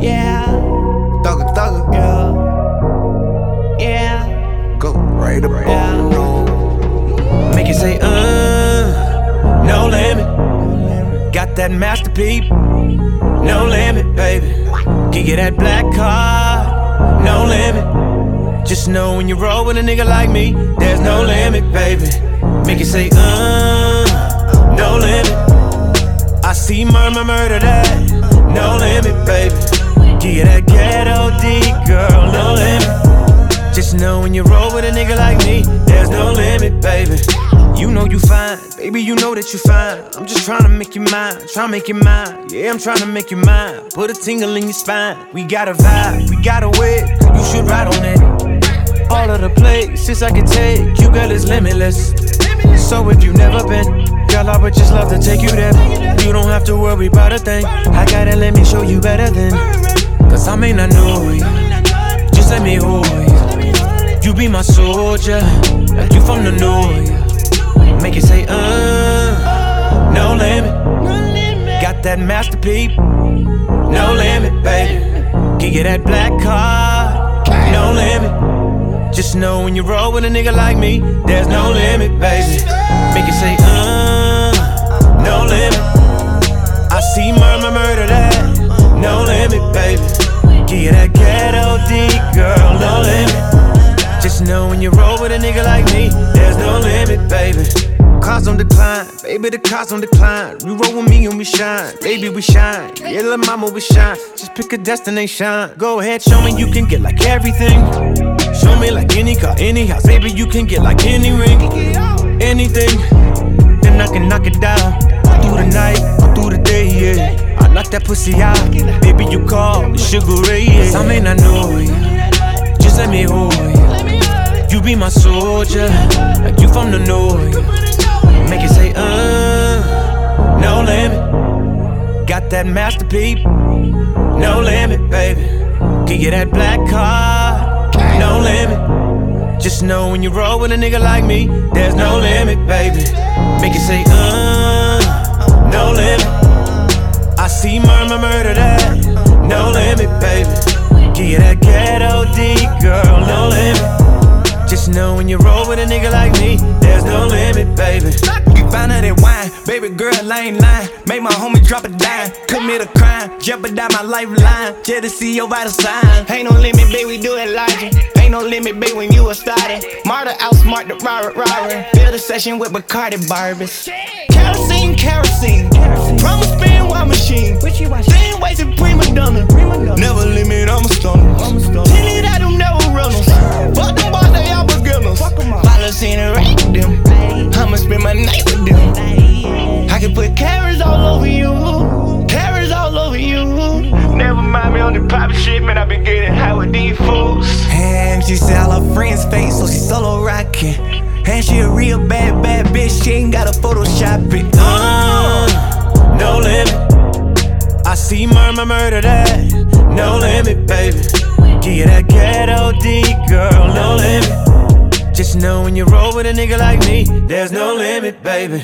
Yeah. Thugger, thugger. Yeah. Yeah. Go right about yeah. no. Make it say, uh, no limit. Got that Master P. No limit, baby. Give get that black card. No limit. Just know when you roll with a nigga like me, there's no limit, baby. Make it say, uh, no limit. I see murmur, murder that there's no limit, baby. You know you fine, baby, you know that you fine. I'm just trying to make you mine, trying to make you mine. Yeah, I'm trying to make you mine. Put a tingle in your spine. We got a vibe, we got a way, you should ride on it. All of the places I can take you, girl, is limitless. So if you've never been, girl, I would just love to take you there. You don't have to worry about a thing. I gotta let me show you better than. Cause I may not know you, just let me hold you. You be my soldier, like you from the north. Make it say, uh, no limit. Got that Master P, no limit, baby. Give you that black card, no limit. Just know when you roll with a nigga like me, there's no limit, baby. Make it say, uh, no limit. With a nigga like me, there's no limit, baby. Cars on decline, baby, the cars on decline. You roll with me and we shine, baby, we shine. Yeah, little mama, we shine. Just pick a destination. Go ahead, show me you can get like everything. Show me like any car, any house, baby, you can get like any ring, anything. Then I can knock it down. Through the night, through the day, yeah. I knock that pussy out, baby, you call the Sugar Ray, yeah. I may not know soldier, like you from the north. Make it say, uh, no limit. Got that Master P, no limit, baby. Give you that black card, no limit. Just know when you roll with a nigga like me, there's no limit, baby. Make it say, uh, no limit. I see murmur, murder that, no limit, baby. Give you that ghetto D, girl, no limit. Just know when you roll with a nigga like me, there's no limit, baby. You find her that wine, baby girl, I ain't lying. Make my homie drop a dime, commit a crime, jeopardize my lifeline. See your vital signs. Ain't no limit, baby, we do it logic. Ain't no limit, baby, when you a started. Marta outsmart the robber, robber. Build a session with Bacardi Barbies. Kerosene, kerosene. Promise spin while machine. Same way to prima man. I been getting high with these fools. And she said all her friends fake, so she solo rockin'. And she a real bad, bad bitch. She ain't gotta Photoshop it. Uh, no limit. I see murmur, murder that, no limit, baby. Give that ghetto D, girl, no limit. Just know when you roll with a nigga like me, there's no limit, baby.